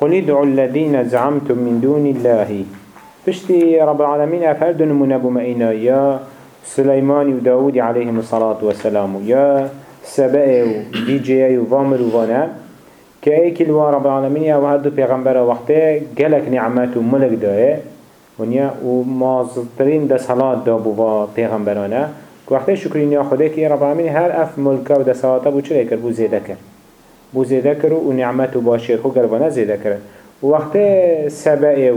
قل ادعوا الذين زعمتم من دون الله. بشتي رب العالمين أفرد منبو مئنا يا سليمان وداود عليهم الصلاة والسلام. يا سبأ وديجي وفامر وفانا كأيك الوا رب العالمين يا وهدو پیغمبر وقته قلق نعمت وملك داره ونیا و مازترین ده صلات دا بوا پیغمبرانه. وقتی شکرین یا خدا که رب العالمین هر اف ملکه و ده صلاته بو چرا کر بو زیده کر بو زیده کر و نعمت و باشیر خو گربانه زیده کر و وقتی سبعه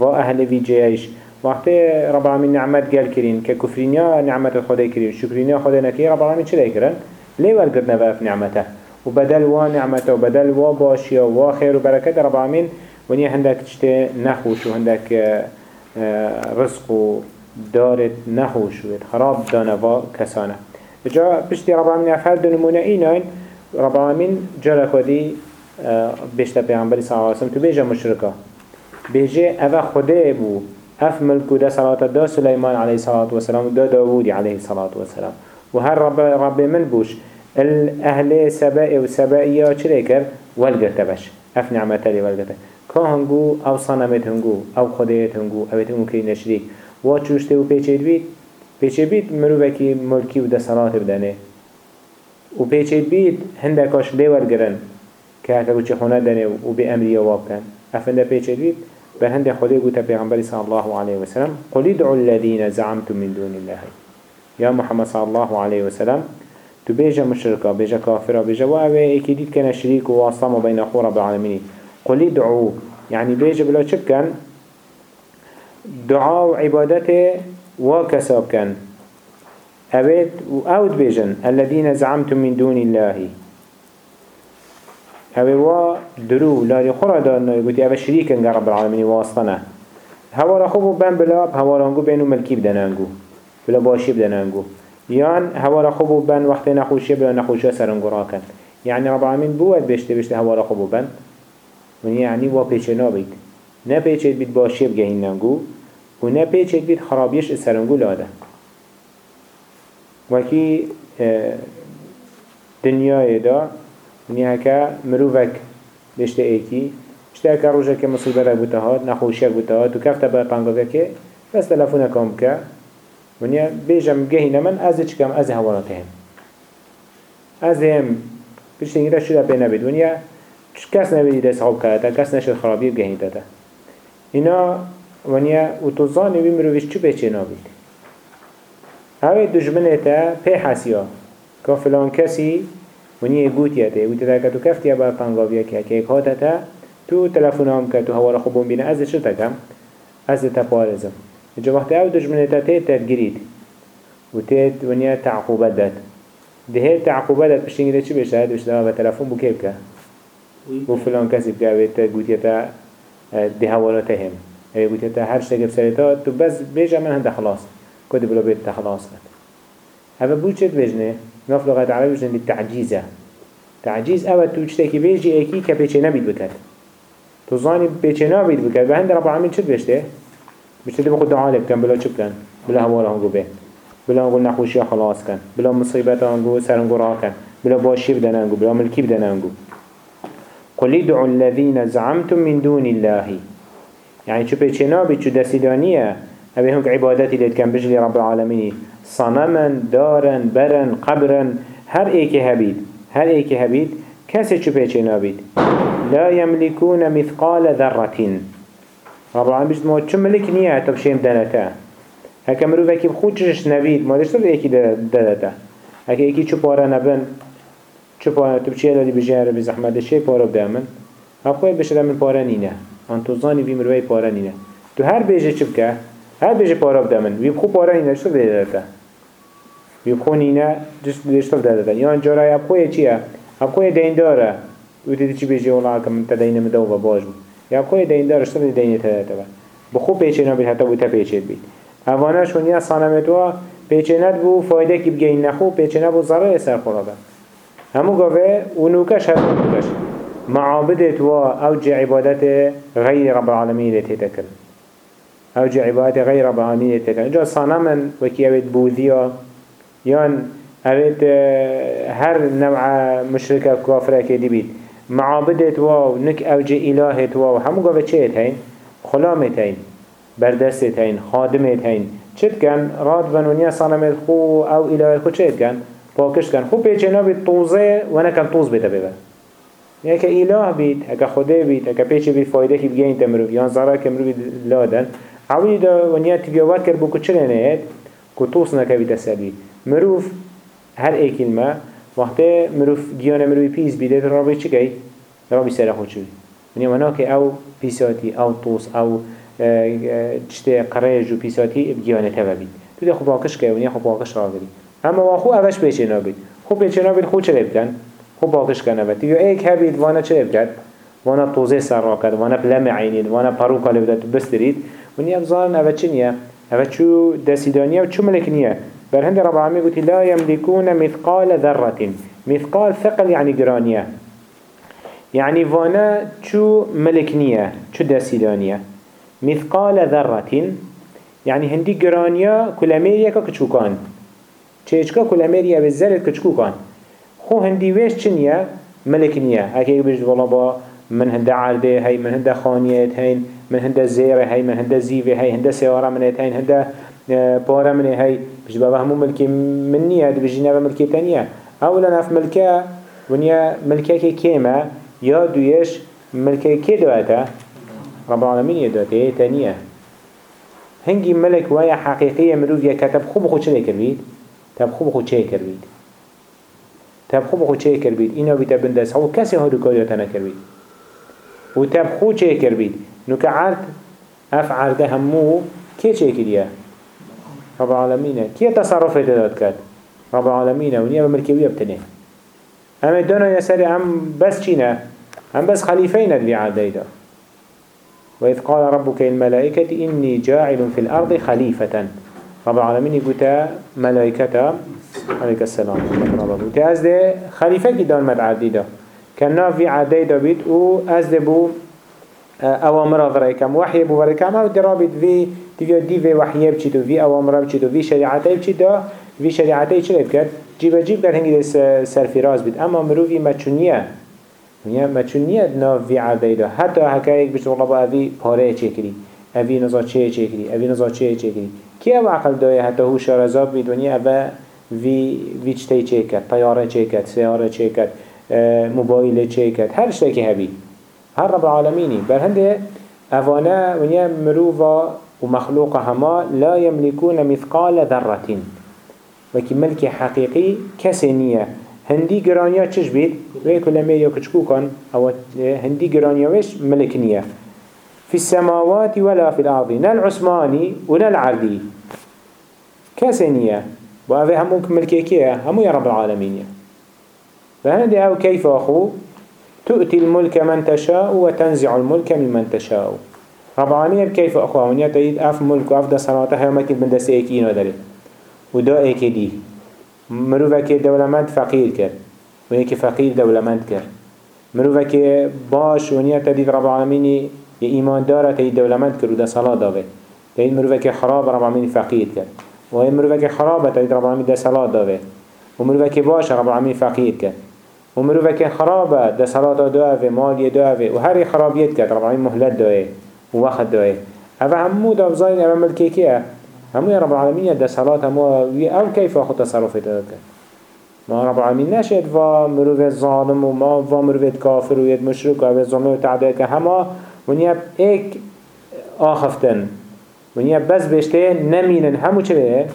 و أهل وی جیش وقتی رب العالمین نعمت گل کرین که کفرینیا نعمت خدا کرین. شکرینیا خدا نکی رب العالمین چرا کرن ليه ورقدنا بقى في نعمته وبدل وا نعمته وبدل وا باشيا وا خير وبركة رب العالمين ونيا هندك تشتي نخوش وهندك رزق و دارت نخوش و خراب دانوا کسانه جا پشتی رب العالمین افرد نمونه ایناین رب العالمین جارا کدی بشتا پیغمبری صلی اللہ علیہ وسلم تو بیجا مشرکا. بیجه اوه خوده بو اف ملکو دا صلاة دا سلیمان علیه صلاة وسلام دا داودی علیه صلاة وسلام و هر رب, رب من بوش. الاهل سبائي و سبائية چرا كر والگرته بش. اف نعمتا لی والگرته که هنگو أو صنمت هنگو أو خدایت هنگو اویت هنگو که نشریک و چوشته و پیچید بید. پیچید بید مروفکی ملکی و ده صلات بدنه. و پیچید بید هندکاش لیور گرن که هکو چه خونه دنه و به امری واب کن افنده پیچید بید به هنده خدای گوتا پیغمبری صلی الله علیه وسلم قل ادعوا الذين زعمتم من دون الله. يا محمد صلى الله عليه وسلم تو بيجا مشركة بيجا كافرة بيجا وعوه اكيديد كان شريك وواصلام بين أخو رب العالمين قل ادعوا يعني بيجا بلا شب كان دعاء وعبادته وكساب كان أبد وأود بيجن الذين زعمتم من دون الله. و درو لا يخرى دارنا يقول أبد شريكا رب العالمين واصلنا هوا رخوبو بان بلاب هوا رانقو بينو ملكي بدنانقو بلا باشي بدنانقو يان هوا رخوبو بان وقت نخوشي بلا نخوشي سرنقو راكن يعني رب العالمين بواد بيشتي بيشتي هوا رخوبو بان ونی یعنی و پیچه نابید. نه پیچه بید باشی بگهین نگو و نه پیچه بید خرابیش سرنگو لاده. وکی دنیای دا ونی هکا مروفک بشته ایکی بشته هکا روژه که مصیبه را بوده هاد نخوشی بوده هاد و کفته باید پنگاوه که بس تلفون کام که ونیا بیجم گهین من از چکم از هوانات هم از هم بشته اینگه شده پی نبید ونیا کس نبیدی دست خواب کرده کس نشد خرابی بگهی داده اینا ونیا و تو زانی بی مرویش چو پیچه نابید اوه دجمنه تا پی حسیا که فلان کسی ونیا گوتیه تا گوتیه تا که تو کفتیه با پنگاویه که که هاته تا تو تلفون هم که تو هوا خوبون بینه از چه تکم از تا پارزم جا وقتی أو دجمنه تا تید تدگیرید و تید ونیا تعقوبت داد ده تعقوبت داد پشتینگی چی بشه بشه و تلفون بو که بکه و فلان کسی بگوید گوتی تا ده حوالاته هم اگه گوتی تا هر شتاق بسریتا تو بس بیجا من هنده خلاص. کدی بلا بیت تا خلاص کد هذا بوچت بجنه؟ ناف لغت عربی بجنه للتعجيزة تعجيز أو تو تشتكي بيجي أكي كبيتشي نبيد بكت تظاني بيتشي نبيد بكت بهند رب العالمين شد بيشته بيشته بخد دعاء لك كان بلا شب كان بلا هوالا هنگو بين بلا هنگو نخوشي خلاص كان بلا مصيبت هنگو سرنگو راه كان بلا باشي بدن هنگو بلا ملكي بدن هنگو قل ادعوا الذين زعمتم من دون الله. يعني شو بيتشنا بيتشو دسيدانية أبي هنك عبادتي ليت كان بجلي رب العالمين. صنما دارا برا قبرا. هر ايك هبيد هر ايك هبيد كاسي شو بيتشنا بيد لا يملكون مثقال ذرة رب العالمين بجد ما شو ملك نية تبشيم دانتا هكا مروفاكي بخوتش نبيد ما دشتر ايكي دانتا هكا ايكي شو بارا نبن چه پاره تو چه دادی بجه عربی زحمت چه پاره بده من. اخوی بشه من پاره نینه. آن تو زانی بی مروی پاره نینه. تو هر چه بکه هر بیجه پاره بده من وی بخو پاره نینه چطور دیده داده وی بخو دیده چطور دیده داده یا انجاره ابخوی چیه؟ ابخوی دین داره. و دیدی چی بیجه اولا که من تدین مدو و باش بود. یا ابخوی دین داره چطور دین تده داده بخو پیچه نبید حتی بوده پیچه بید. اوانش ونیا صانمتوا پیچه ند بو فایده کی بگین نخو پیچه نبو ضرر سر خورده همو قوه ونوكش هر ونوكش معابدت و اوج عبادت غير رب العالمين لتتكر اوج عبادت غير رب العالمين لتتكر اجا صنما وكي اوید بوذيا. يان اوید هر نوع مشركة كافرة كدي بيت. معابدت واو نك اوج الهت واو. همو قوة چه هين خلامت هين بردست هين خادمت هين چت كان راد بنونيا صنمت خو أو اله خو چه كان پاکش کن. خوب پیچه بید طوزه و نکن طوز بیده ببر یعنی که اله بید اگه خوده بید اگه پیچه بید فایده که بگین تمرو. یان زاره که مرو بید لادن. عولی دا ونیا تبیاوات کرد بو کچه نهید که نکه بید سبید مروف هر ای کلمه وقتی مروف گیان مروی پیز بیده تو رابی چی گئی؟ رابی سر خود شوی ونیا ونا که أو پیساتی أو طوز أو چته قریج و پیساتی بگیانه تبا بید تو ده خوب واقش که ونیا خوب واقش را بید اما واخو اوش پیچه نابید خوب پیچه نابید خود چه بکن؟ خوب باقش کنه و تیو ایک هبید وأنا چه بکن؟ وأنا توزه سر را کرد وأنا بلم عینید وأنا پرو کاله بدت بسترید ونی افزان اوه چه نیه؟ اوه چو دسیدانیه و چو ملک نیه؟ بر هند رب العالمين قلت لا يملكون مثقال ذرة. مثقال ثقل يعني جرانية يعني وأنا شو ملكنية شو داسيدانية مثقال ذرة. يعني هندي جرانية كل ميريا كتشوكان امری أو زرد کچکو کن خو هندی ویش چنیه ملک نیه. اگه بجد والا با من هنده عرده هی من هنده خانیت هین من هنده زیره هی من هنده زیوه هی هنده سیاره منت هین هنده پاره منه هی. بابا همو ملکی من نیه دو بجی نوه ملکی تنیه اولا نف ملکه ونیا ملکه که کیمه؟ یا دویش ملکه که دواته رب العالمين يدوته تانية هنجي ملك ويا حقيقية مروف يا كتب خوب خود شلي كربيت تب خوب خود چه کر بید تب خوب خود چه کر بید اینا بیتا بندست. هو کسی ها دو کاریاتا نکر بید و تب خود چه کر بید نو که عرد اف عرده همو که چه کریه رب العالمینه کیه تصرف داد کرد رب العالمینه و نیا بمرکوی بتنه اما دانا يسري هم بس چينه هم بس خليفين اللي عديدا وإذ قال ربك الملائكة إني جاعل في الأرض خليفة. رب العالمين يقول ملائكة عليك السلام. از ده خليفة كدان مد عدي ده كان نافي عدي ده بيت و از ده بو أوامر ذريكم وحي بو ذريكم أو درابط في تبيا دي في وحيه بچيتو في أوامر بچيتو في شريعته بچيتو في شريعته چه بكت جيب جيب كر هنگي سرفراز بيت اما مروفي مچونيه ونیا مچونیه ناف وی عرده ده حتی حکایک بشه والله با اوی پاره کری؟ اوی نزا چه کری؟ اوی نزا چه کری؟ کی أو عقل دایه؟ حتی هو شارزاب بید ونیا اوه وی وی چتی چه کرد؟ طیاره کرد موبایل چه کرد هر شتکی هبی هر رب العالمینی. بر هنده اوانه ونیا مروفا ومخلوق هما لا يملكون مثقال ذرة. وكي ملك حقيقي كسنية هندي جرانيا چش بيت ويكو لميريا كچكو كان أو هندي جرانيا ويش ملك نية في السماوات ولا في الأرض. نا العثماني ولا العردي كسنية وهذا ملكي كيه همو يا رب العالمين فهندي أو كيف أخو؟ تؤتي الملك من تشاء وتنزع الملك ممن تشاء. رب العالمين كيف أخو؟ ونيا تريد أف ملك وأف دسراته يومك من دس ايكين ودري ودا إيكي دي. مروفك دولمند فقير كر ويكي فقير دولمند كر مروفك باش ونيا تريد رب العالمين دارة تريد دولمند كر ودا صلاة داوه تريد مروفك خراب رب العالمين فقير كر وهي مروفك خرابة تريد رب العالمين دا صلاة داوه ومروفك باش رب العالمين فقير كر ومروفك خرابة دا صلاة داوه مالي داوه وهر خرابيت كر رب العالمين مهلت داوه ووقت داوه هذا همو دافزاين أمام الكيكيه همو يا رب العالمين ده صلاة همو أو كيف أخو تصرفت ذلك ما رب العالمين نشد و مروف ظالم و ما و مروف كافر و يد مشرك و ظلم و تعديك هما ونيا إيك آخفتن. ونيا بس بشته نمينن. همو چه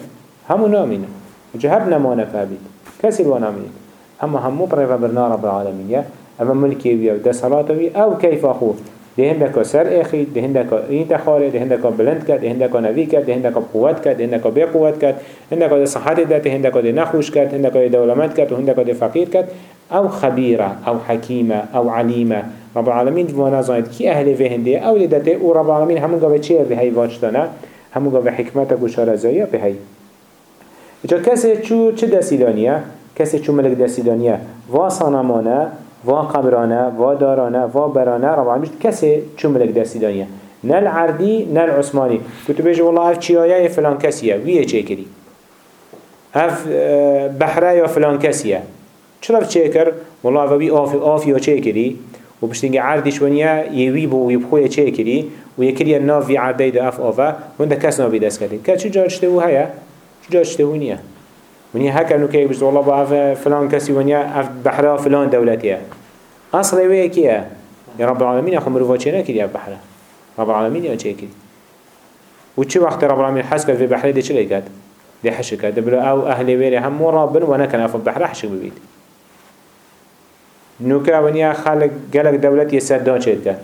همو نامينن. جهب نمانه فهبيت كسي الوا نامينن اما همو بريفا برنا رب العالمين اما ملكي ويا و ده صلاة ويا أو كيف أخو ده هندك سر أخي ده هندك ايت خاره ده هندك بلند كد ده هندك نبي كد ده هندك قوت كد ده هندك بقوت كد هندك ده صحت ده ده هندك ده نخوش كد هندك ده دولمت كد وهندك ده فقير كد أو خبيرة أو حكيمة أو عليمة رب العالمين وأنا زايد كي أهل في هندي أو لدته أو رب العالمين همون قوة چيه في هاي واجتنا همون قوة حكمتك وشارزايا في هاي جا كسي چو چه دسيلانيا كسي چو ملك دسيلانيا واسانمانا و قبرانه و دارانه و برانه رب العالمين كسي چو ملك دستي دانيه نل عردي نل عثماني كنت بيجي والله اف چيايا فلان كسيه ويه چه اف بحرايا فلان كسيه چرا چه کر؟ والله و بی آف آف یا چه کری؟ و بشتینگه عردش ونیا یوی بو یبخوی چه کری؟ و یکری ناف وی عرده دا اف آفا ونده کس نابی دست کردی که چه جارشته و هیا؟ چه جارشته و نیا؟ ونیا هکر نو که بشت والله با اف فلان کسی ونیا أف بحره فلان دولتیه أصل وی کیه یا رب العالمین اخو مروفا چه نکری اف بحره رب العالمین یا چه کری و چه وقت رب العالمین حس کرد في بحره ده چه لکد ده حشک کرد بلو أو أهل ویره هم مرابن و نکن اف بحره حشک ببید نوكا ونيا خلق قالك دولتي سدان شد كان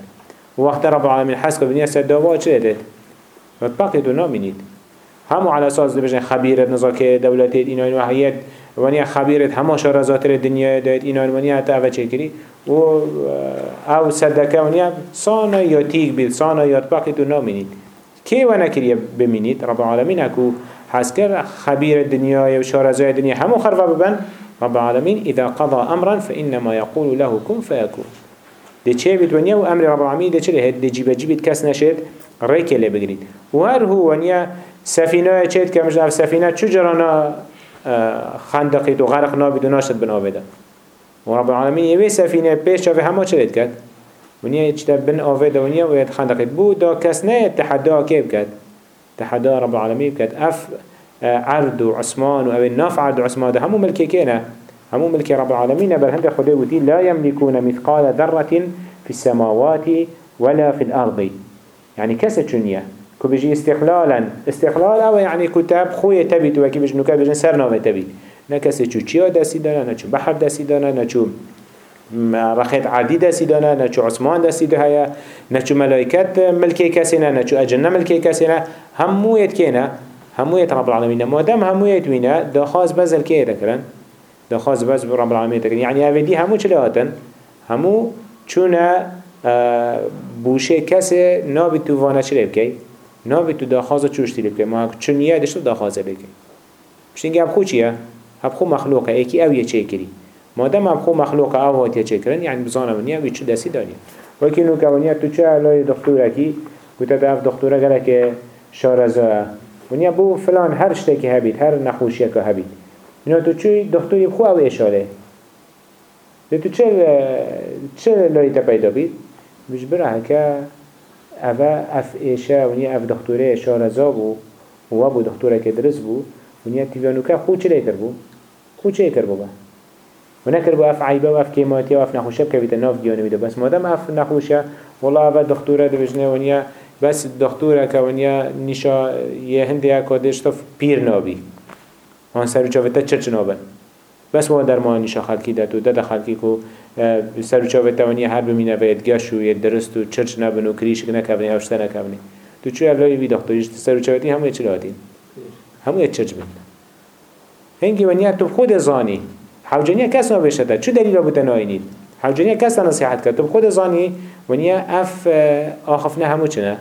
وقت رب العالمين حسك ونيا سدان وات شدت متبقي دو نامينيد همو على أساس بجن خبيرة نزاكي دولتي إنو إنو هيد ونيا خبيرة همو شرزات الدنيا دايت إنو ونيا تأفا چكري و أو سدكا ونيا صانا ياتيك بيد صانا ياتبقي دو نامينيد كي وأنا كريا بمينيد رب العالمين اكو حسكر خبير الدنيا وشارزات الدنيا همو خرفا ببن رب العالمين إذا قضى أمرا فإنما يقول له كن فيكون. دي چه بيت ونيا و أمر رب العالمين دي چه دي جيبه جيبت كس نشد ريك اللي بگريد وهر هو ونيا سفينة چهد كمش اف سفينة چو جرانا خندقيت و غرق نابد و ناشد بنابده ورب العالمين يوي سفينة بيش شافي همه چلت كد ونيا يجتا بن آوه ونيا و يد خندقيت بو دا كس نه تحدا كيب كد تحدا رب العالمين كد اف عرض وعثمان و الناف عرض وعثمان ده همو ملكي كينا همو ملكي رب العالمين بل هند خده وتي لا يملكون مثقال ذرة في السماوات ولا في الأرض. يعني كسة شنية كو بيجي استقلالا. استقلال أو يعني كتاب خوية تبيت وكي بيجي نوكا بيجي سرنامة تبيت نكسة چو چيا دسي دانا نچو بحر دسي دانا نچو رخيت عادي دسي دانا نچو عثمان دسي دهيا نچو ملائكت ملكي كسينا نچو أجنة ملكي كسينا همو يتكينا همويت رب العالمين ما دام همويت وينا خاص بزل كيه دكرن دا خاص بز رب العالمين دكرن يعني هذه همو چلي هاتن همو چونه بوشه کسی نابی تو وانه چلی بکی؟ نابی تو دخوازه چوش تیلی بکن ما چونیه دشت داخازه بکن پشتین گه بخو چیه؟ خو مخلوقه. ایکی او یه چه کری؟ مادم خو مخلوقه. او هات یه چه کرن یعنی, یعنی بزانه منیه وی چه دستی دانی وکی نو کونیه تو چه علای دکتره کی؟ گوته اف دکتوره گره که شارزه. ونیه بو فلان هر شته که هبید هر نخوشیه که هبید. اینا تو چه دختوری خو او اشاره. تو چه چه لایت پیدا بید؟ بجبره که اوه اف ایشه ونیا اف دکتره اشاره زابو و بو دکتره که درس بو ونیا تیوانو که خود چه لیتر بو خود چه لیتر بو با و نکر بو اف عیبه و اف کیماتی و اف نخوشه بکویت ناف دیانه میده بس مادم اف نخوشه والله اوه دکتره دو بجنه ونیا بس دکتر که ونیا نیشا یه هندی کادش تو پیر نابی آن سر چاوتا چرچ نابن بس ما در ما نیشا خلکی داد و داد خلکی کو سر چاوتا ونیا هر بمینه باید گش و درست و چرچ نبن و کریش نکبنی اوشته نکبنی تو چوی اولای وی دکتریش سر چاوتی همه چی لاتین همه چرچ بن. هنگی ونیا تو خود زانی. حوجانیا کس نبشته چه دلیل بوده ناینید حوجانیا کس نصیحت کرد. تو خود زانی ونیا اف آخفنه همو چنه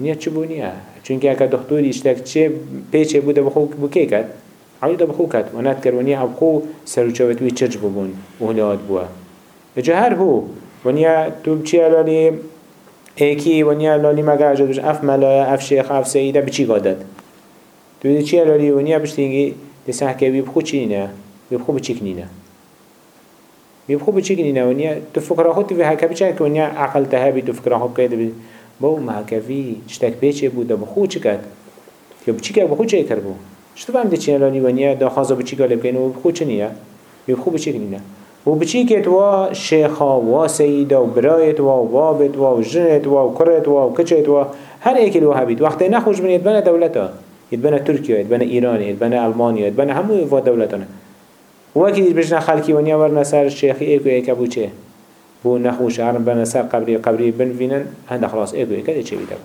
ونیا چه بو نیا چونکه اگه دکتوری اشتک چه پیچه بوده بخو بکی کرد؟ عیدا بخو کت و ند کرد ونیا بخو سروچوتوی چرچ ببون و هلات بوا. اجا هر و ونیا تو بچی علالی ایکی ونیا علالی مگه اجاد بش اف ملایا اف شیخ اف سیده بچی گادد؟ تو بچی چی علالی ونیا بشتینگی دی سحکه بی بخو چی نینه بخو بچی کنینه بی بخو بچی و ونیا تو فکر خود توی هک بچه که ونیا عقل تهابی تو فکر خود قیده بی. باو محکفی چتک پیچه بود بخو چی کد یا بچی که بخو چی کر بود شتو فهم دي لاني ونيا دا خازا بچيكا لبكين و بخو چنيا بخو بچيكني و بچيكت وا شيخا وا سيدا و برايت وا وابت وا جنت وا كرت وا كچت وا. هر ايكل وا هبيت وقت نخوش من يتبنى دولتا. يتبنى تركيا يتبنى ايران يتبنى المانيا يتبنى همو وا دولتنا وكي بجنا خلقي ونيا ورنا سر الشيخي ايكو ايكا بو چه؟ بو نخوش هرم بنا سر قبري قبري بن فينن هند خلاص ايكو ايكا دي چه بيدا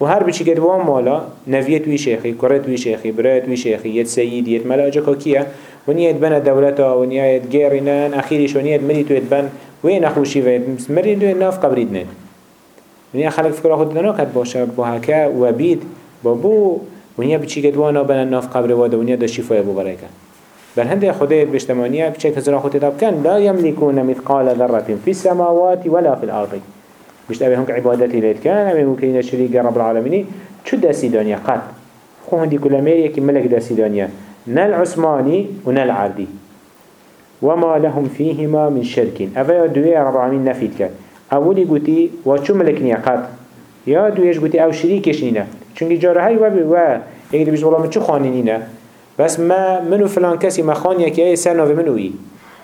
و هر بچي قد وان مالا نفيت وي شيخي كرت وي شيخي برات وي شيخي يد سيد يد ملاجا كاكيا ونيا يتبنى دولتا ونيا يتغيرنان اخيريش ونيا يتمري تو يتبن وين نخوشي وين مرين دو ناف قبري دنين ونيا خلق فكرة خود دنا كد باشا بو هكا وبيد بابو ونيا بچي قد وانا بنا ناف قبر وادا ونيا دا شفايا بو بريكا بل هنده خدای بشتمانیه بچه کزرا خود تداب کن لا يملكون مثقال ذرة في السماوات ولا في الأرض. بشت أبي هنك عبادتي ليت كان أبي ممكن شريك رب العالمين شو داسي دنيا قط. خو هندي كل كي ملك داسي دنيا نال عثماني ونال عردي وما لهم فيهما من شرك أفا دوية رب العالمين نفيد كان أولي قوتي وشو ملك نيقات يا دويش قوتي أو شريكش نينا چونك جاره هاي وبي و يجي بيش والله من شو خانينينا بس ما منو فلان كسي ما خانيا كي اي سر نوه منوي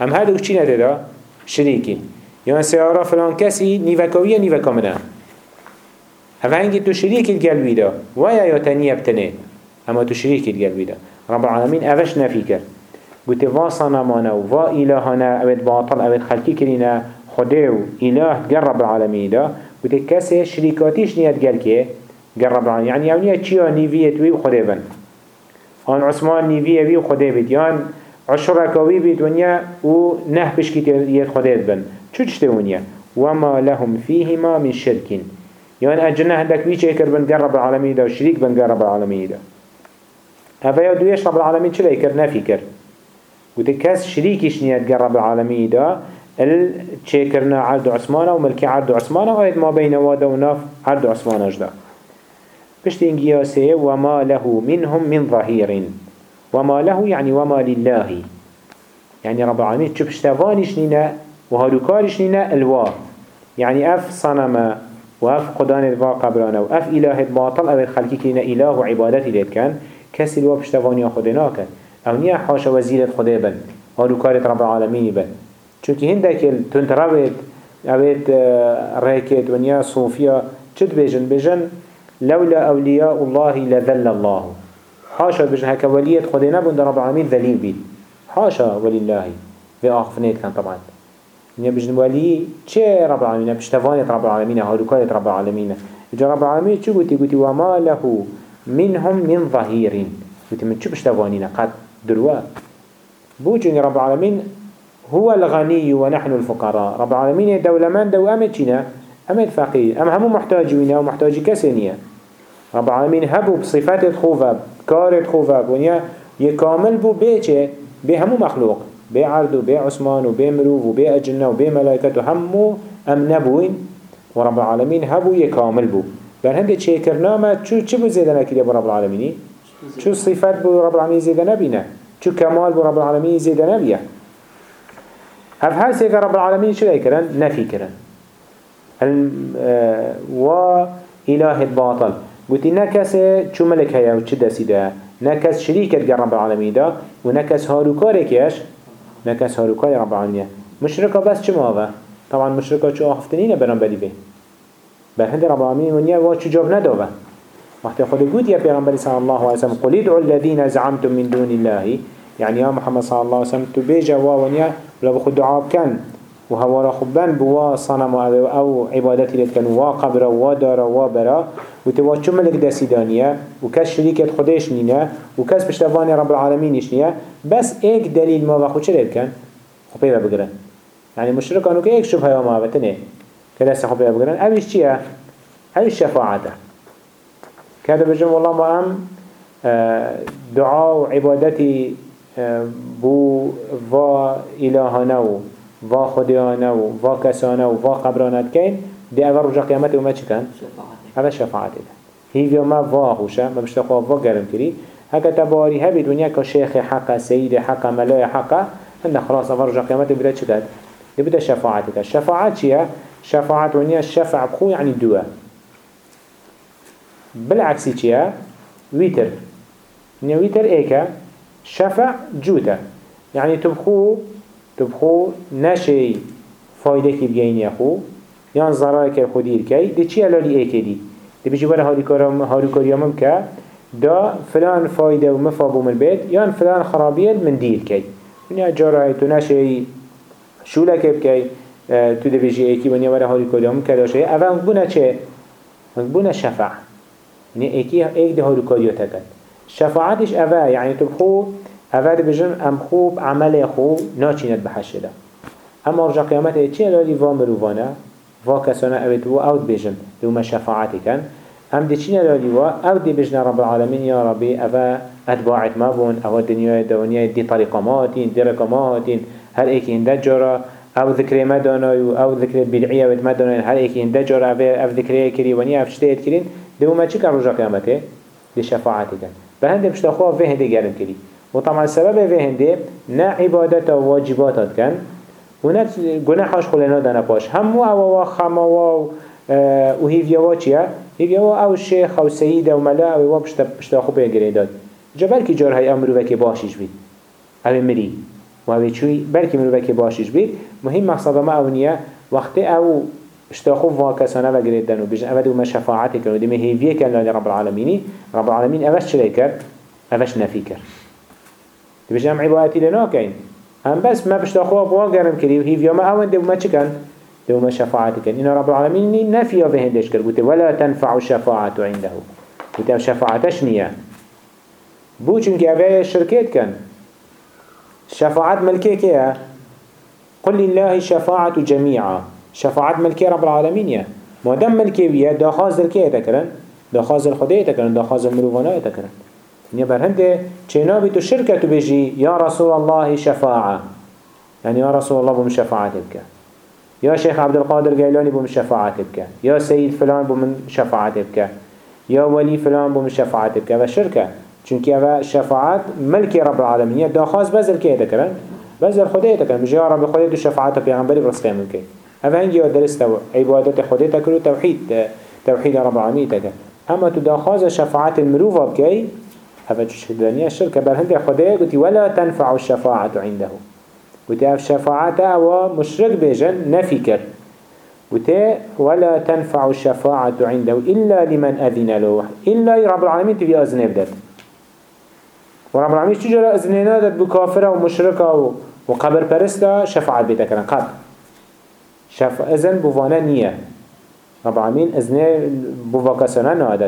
هم هادو چي ندادا شريكين يعني سيارة فلان كسي نيوكاوية نيوكا منا هفا هنگي تو شريك القلبي دا ويا يتنية بتنه اما تو شريك القلبي دا رب العالمين اوش نفي كر قلت وا صنمانا وا إلهنا اوید باطل اوید خلقی کرنا خده و إله قال رب العالمين دا. قلت كسي شريكاتيش نيت قال كي قال رب العالمين يعني يونيا چيا نيفيت وي وخده بن. آن عثمان نيفيه وي وخده بيت يان عشركاوي بيت ونيا و نه بشكي يت خده بن. چو چته ونيا وما لهم فيهما من شرك. يعني أجنة هندك بيش يكر بن رب العالمين دا وشريك بن رب العالمين دا. هفا يا دويش رب العالمين چلا يكر نافي كر وده كاس شريكش نيت قال رب العالمين دا ال تشيكرنا عرض عثمانه وملكي عرض عثمانه وإذ ما بين وادا وناف عرض عثمانه اجدا بشت انجياسه وما له منهم من ظهير وما له يعني وما لله. يعني رب العالمين تشبشتوانش نينا وهلوكارش نينا الوا. يعني أف صنم وأف قدان الوا قبرانا وأف إله باطل أو الخلقي كينا إله وعبادتي ليت كان كسي الوا بشتوانيا خدنا كان أو نيا حاشا وزيرة خدا بن. هلوكارت رب العالمين بن. چونك هندك تنترابت أبيت ريكت ونيا صوفيا چد بيجن؟ بيجن لولا أولياء الله لذل الله. حاشا بجن هكا ولية خدنا بند رب العالمين ذليل بيت. حاشا ولله. في آخفنيت كان طبعا. نيا بجن ولي چه رب العالمين بشتفانت رب العالمين هلوكات رب العالمين جا رب العالمين چو قلتي قلتي وما له منهم من ظهير قلتي من چو بشتفانين قد دروا بو جن رب العالمين هو الغني ونحن الفقراء رب العالمين دولة من دو أمد چينا أمد فقير أم همو محتاجين ومحتاج كسنية رب العالمين هبو بصفات خوفة كارت خوفة ونيا يكامل بو بيچه بي همو مخلوق. بي عرض و بي عثمان و بي مروف و بي أجنة و بي ملائكة همو أم نبوين ورب العالمين هبو يكامل بو بل هنده چه کرنامه چو چه بو زيده نكده بو رب العالميني چو صفات بو رب العالمين زيده نبينه چو كمال بو رب العالمين زيده نبيه هف هر سيك رب العالمين شو يكرن نفي كرن آه و إله الباطل. قلت نكس شو ملك هيا و چه دسيده نكس شريكة رب العالمين دا و نكس هاروكارك يش نكس هاروكار رب العالمين مشركة بس چه ماذا طبعا مشركة شو آخفتنين برام بدي به. بل هند رب العالمين ونيا و چو جاب ندوه وقت خود قلت يا پیغمبر صلى الله عليه وسلم قل ادعوا الذين زعمتم من دون الله. يعني يا محمد صلى الله عليه وسلم تبيجا ونيا ولا بخد دعاء كان وهوارا خبان بوا صنم أو, عبادتي لت كان وا قبر وا دار وا برا وتوا شو ملك داسي دانية وكاس شريكة خديش نينا وكاس بشتفاني رب العالمين نيا بس ايك دليل ما بخو شرير كان خبيرا بقرن يعني مشرك كانوا كيك شبهة يوم عبتني كده سخبيرا بقرن أبيش چيا أبيش شفاعته. كده بجم والله ما أم آه، دعاء وعبادتي بو و إلهانا و و خديانا و و كسانا و و قبرانات كين دي اول رجا قيامت وما چه كان؟ اول شفاعت ده هيفيا ما و خوشه ما بشتخوا و گرم كري هكا تباري هبي دنيا كشيخ حقا سيد حقا ملاي حقا عند خلاص اول رجا قيامت بدا كان؟ يبدا شفاعتك الشفاعت چيه؟ شفاعت ونيا الشفع بخو يعني دوا بالعكس چيه؟ ويتر نيا ويتر ايكا شفع جوتا يعني تبخو تبخو نشي فايده كي بجين يخو يان ضرر كي خدير كي دي چي علالي إيه كدي دي ولا هاري كارم هاري كاريامم كا دا فلان فايده ومفابو من البيت يان فلان خرابية من دير كي من جارة تو نشي شو لك بكي آه تو دي بيجي ايكي ونيا ولا هاري كاريامم كا داشي اوان بنا چه بنا شفع يعني ايكي ايك دي هاري كارياتك شفاعتش اوه يعني تبخو اوه دي بجن ام خوب عمل خو ناچينت بحشده اما رجع قيامته چه لالي وا وا كسانا اوه دو اوت بجن دو ما شفاعتي كان ام دي چين لالي وا أو دي بجن رب العالمين يا ربي اوه اتباعت ما بون اوه دنيا دنيا دي طريقة ماتين دي رقم ماتين هر ايكي هنده أو ذكر ما دانايو أو ذكر بدعية ود ما دانايو هر ايكي هنده جارا أو ذكر كري ونيا اف شتيت كرين دو ما چي كان رجع قيامته دي شفاعتي كان بهند مشتاخوا في هنده گرم كري وطبعا السبب في هندي نا عبادات واجبات كان ونا جناحش خلنا دنا باش هم أو خما و وهيفيا چيا هيفيا أو شيخ أو سيد أو ملا أو بشتا بشتا خو بيگري داد جبل کی جار های امرو وکی باشیش بید أو مری و أو چوی بلکی مرو وکی باشیش بید مهم مقصد ما اونیه وقتی أو اشتاخو واكسانا وقريد دانو بيجن أفدو ما شفاعتك ودي ما هيفيه كان لرب العالمين رب العالمين أفش شلي كر أفش نفي كر بيجن أم عبادتي لنا كين هم بس ما بشتاخو بواقرم كري وهيفيه ما أون دو ما چكن دو ما شفاعتك إن رب العالمين نفي وهندش كر قلت ولا تنفع الشفاعة عنده. قلت شفاعتش نية بو چونك أفا شركات كان شفاعت ملكي كيه قل لله شفاعة جميعا شفاعت ملكي رب العالمين يا ما دام ملكي بيه دا خاز الكي تكرن دا خاز الخدي تكرن دا خاز المروفانا تكرن يعني برهنده چنابي تو شركة بيجي يا رسول الله شفاعة. يعني يا رسول الله بم شفاعة بك يا شيخ عبد القادر قيلاني بم شفاعة بك يا سيد فلان بم شفاعة بك يا ولي فلان بم شفاعة بك هذا شركة چونك هذا شفاعات ملكي رب العالمين دا خاز بزل كي تكرن بزل خدي تكرن بجي يا رب خدي تو شفاعة بيغنبري برس قيام الكي هذا هنجي ودرست عبادات خدي تكرو توحيد توحيد رب العالمين تكر اما تداخاز شفاعة المروفة بكي هذا الدنيا الشركة بل هنجي خدي قلت ولا تنفع الشفاعة عنده. قلت اف شفاعة أو مشرك بيجن نفكر قلت ولا تنفع الشفاعة عنده إلا لمن أذن له. إلا رب العالمين تبي أذن بدت ورب العالمين تجرى أذننا دت بكافرة ومشركة وقبر برستا شفاعة بيتكرن قبل شف ازن بوانا نیه. رب العالمین ازنه بوا کسانه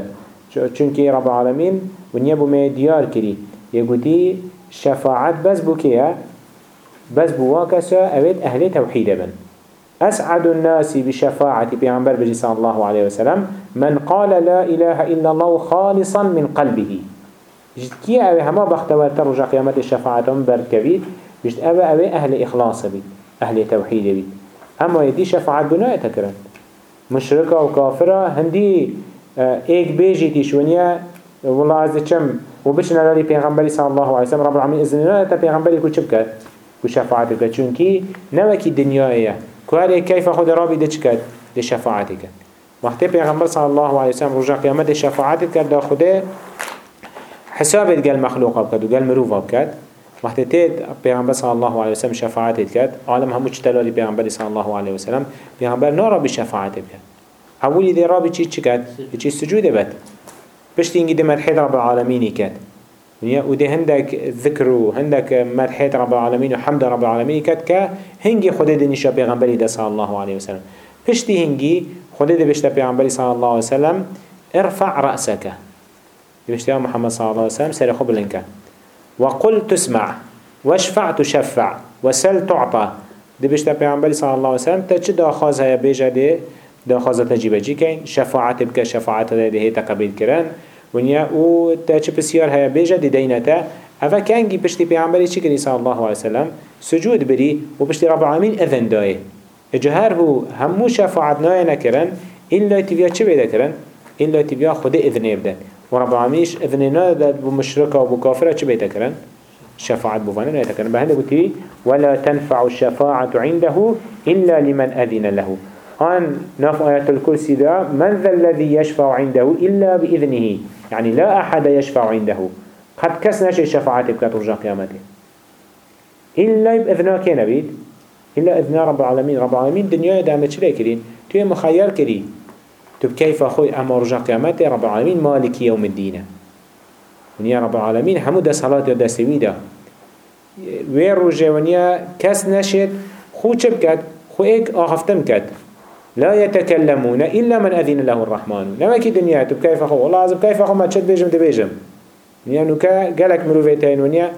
چونکه رب العالمین ونیا بو می دیار کری یگوتی شفاعت بس بو کیه بس بوا کسا اوید أهل توحید بن. أسعد الناس بشفاعة بيعنبر بجي صلى الله عليه وسلم من قال لا إله إلا الله خالصا من قلبه. جد كي أبي هما بختوار ترجع قيامة الشفاعة بركبيت جد أبي أبي أهل إخلاص بيت أهل توحيد بيت اما يدي شفاعت بناء تكرن مشركة وكافرة هندي ايك بيجي تيشونيا والله عز چم وبشنا لالي پیغمبري صلى الله عليه وسلم رب العالمين اذن الله تا پیغمبري كو چبكت كو شفاعتك چونكي نوكي دنيايا كوالي كيف خود رابي ده چكت ده شفاعتك وقتی پیغمبر صلى الله عليه وسلم رجع قيامت شفاعتك ده خوده حسابت قال مخلوقه بكت وقال مروفه بكت وقتی تید پیغمبر صلی الله علیه وسلم شفاعت کرد عالم همو چه تلالی پیغمبر صلی الله علیه وسلم؟ پیغمبر نارا به شفاعت کرد. اولی دی رابی چی چی؟ کرد چی سجود بد پشت اینگی دی مرحید رب العالمینی کرد و دی هندک ذکر و هندک مرحید رب العالمین و حمد رب العالمین کرد که هنگی خود دی نشا پیغمبری ده صلی الله علیه وسلم. پشتی هنگی خود دی بشتا پیغمبری صلی الله علیه وسلم ارفع رأسك. بشتا محمد صلی الله علیه وسلم سر خوب لنکه وقل تسمع واشفع تشفع وسل تعطى. دي بيشتا پیغمبر صلى الله عليه وسلم تا چه داخواز هيا بيجا دي داخواز تجيب جي كين شفاعت بك شفاعت دي هي تقبيل كرن ونيا أو تا چه بسيار هيا بيجا دي دينتا اوه كانجي بشتي پیغمبر چي كري صلى الله عليه وسلم؟ سجود بري وبشتي رب العالمين اذن دايه اجهار هو همو شفاعت نايه نكرن إلا تبيا چه بيدا كرن إلا تبيا خود إذن يبدن ورب العالمين إذن نادد بمشركة وبكافرة چه بيتا كرن شفاعة بفانا نايتا كرن بهذا قلت ولا تنفع الشفاعة عنده إلا لمن أذن له. آن نف آيات الكرسي دا من ذا الذي يشفع عنده إلا بإذنه؟ يعني لا أحد يشفع عنده. قد كسناش الشفاعة بكات رجع قيامته إلا بإذنه كي نبيد إلا إذن رب العالمين. رب العالمين دنيا دامت شلي كرين توي مخير كرين تب كيف أخوي أما رجع قيامته رب العالمين مالك يوم الدين. ونيا رب العالمين حمود صلاة يدا سويدا وير رجع ونيا كس نشد خو شبكت خو إيك آخفتم كت لا يتكلمون إلا من أذن له الرحمن. لما كي دنيا تب كيف أخو؟ والله عزب كيف أخو؟ ما تشد بيجم دبيجم نيا نوكا قالك مروفيتين ونيا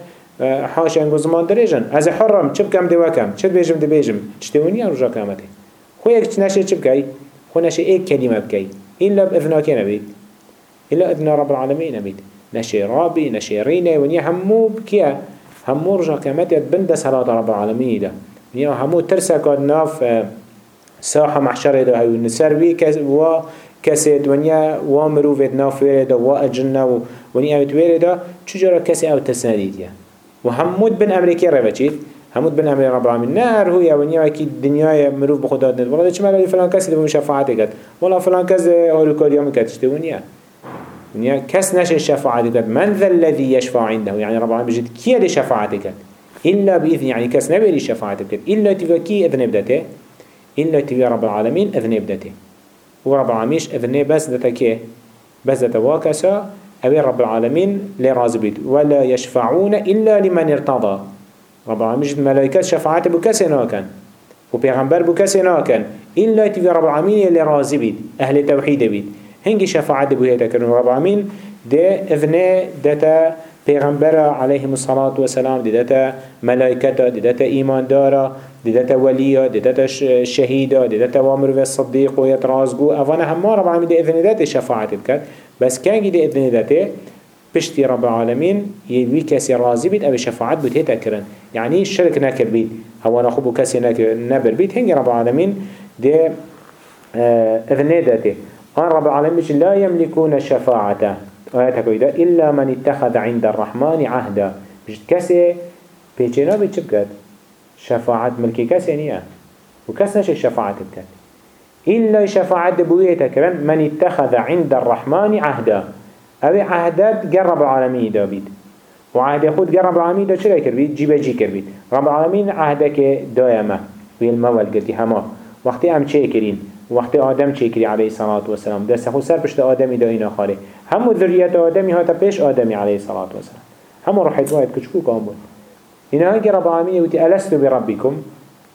حاشا انگو زمان دريجن از حرم چب کم دوا کم چد بیجم دی بیجم چتونی رجا قیامته خو یک نشه چب کی خونش إيك كلمة بكي إلا بإذنه كي نبيت إلا إذن رب العالمين نبيت نشي رابي نشي ريني ونيا همو بكيا. همو رجع كمات بند صلاة رب العالمين ده ونيا همو ترسا قد ناف آه، ساحة محشر ده هاي نسر بي كس و كسيت ونيا وامرو فيت ناف ويره ده وأجنة ونيا اوت ويره ده چجارا كسي أو تسنديد يا وهمود بن أمريكا رفتشيت همود بن أمريكا رب العالمين نار هو يا ونيا أكيد الدنيا مروف بخدا ند والله ده مالي فلان كسي ده شفاعتك كد والله فلان كز هارو كاريا مكتشته ونيا ونيا كس نش الشفاعة كد من ذا الذي يشفع عنده. يعني رب العالمين بجد كيه ده شفاعتك إلا بإذن يعني كس نبيري الشفاعتك إلا تفكي إذن بدته إلا تبي رب العالمين إذن بدته. ورب العالمين إذن بس دتكيه بس دتواكسا أبي رب العالمين لرازبيت ولا يشفعون إلا لمن ارتضى. رب العالمين ملائكة شفاعات بكسي ناكن. وبيغمبر بكسي ناكن إلا تبي رب العالمين اللي أهل توحيد بيت. هنجي شفاعات بهيتا كرن رب العالمين ده إذن دتا پیغمبر عليه الصلاة والسلام دتا ملائكة دتا إيمان دارا دتا وليا دتا شهيدا دتا وامر و الصديق و يترازقو أفانا هم رب العالمين ده إذن دات شفاعت بكت بس كان ده إذن داته بشتي رب العالمين يوي كسي رازي بيت أبي شفاعت بيت هيتا كرن يعني الشرك ناكر بيت هو نخبو كسي نبر بيت هنجي رب العالمين ده آه إذن داته. أن رب العالمين لا يملكون الشفاعة آياتك إلا من اتخذ عند الرحمن عهدا. بجد كسي بيجينا بيتشبكت شفاعة ملكي كسي نيا وكس نشي شفاعة بكت إلا شفاعة بويتا كرن من اتخذ عند الرحمن عهدا. أبي عهدات قرب العالمين دا بيت وعهد يخود قرب العالمين دا چرا كربيت جيبا جي كربيت رب العالمين عهدك دايما. ويلموال قلتي هما. وقتی أم چه کرین وقتی آدم چه کری علیه والسلام. دست خود سر پشت آدمی دا اینا خاله همو ذریت آدمی ها تا پیش آدمی علیه الصلاة والسلام. همو روحیت واحد کچکو کام بود. اینا هنگی رب العالمین وتی ألستو بربكم؟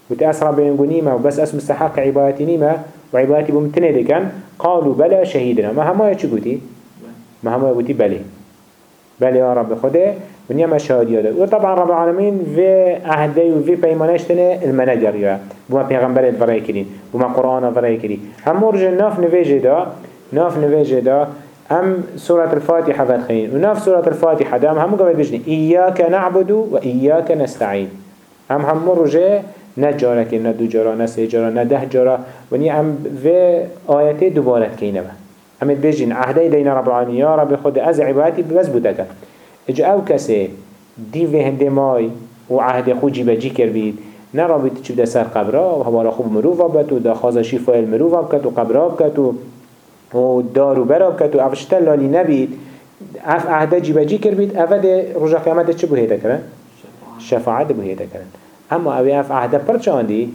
وتي أسرى بينكو نيمة وبس أس مستحق عبادتي نيمة وعبادتي بمتنة دكان قالوا بلا شهيدنا. ما هما يشكوتي ما هما يقولي بلي بلي يا رب خده. ونيا ما شهادي هذا وطبعا رب العالمين في عهدي وفي بيمانش تنه المناجر يا بما پیغمبر فرای کرین بما قرآن فرای کری هم مرجع ناف نویجه دا. ناف نویجه دا. هم سورة الفاتحة فتخين وناف سورة الفاتحة دا هم قبل بجني. إياك نعبد وإياك نستعين. هم هم مرجع نجارة كي ندو جارة نسي جارة نده جارة. وني هم في آياتي دوبارت كينه هم بيجين عهدي دينا رب العالمين. يا رب خود از عبادتي بس بودك اجا أو كسي دي في هنده ماي وعهد خود جيبا جي كربيد نرا بيت چه سر قبرا و هوا خوب مروفا بكت و دا خازا شفاء المروفا بكت و قبرا بكت و و دارو براب که و افشتن لانی نبید. اف عهده جیبجی کر بید اول رجا قیامت چه بوهیده کرن؟ شفاعت بوهیده کرن اما اوی اف عهده پر چاندی؟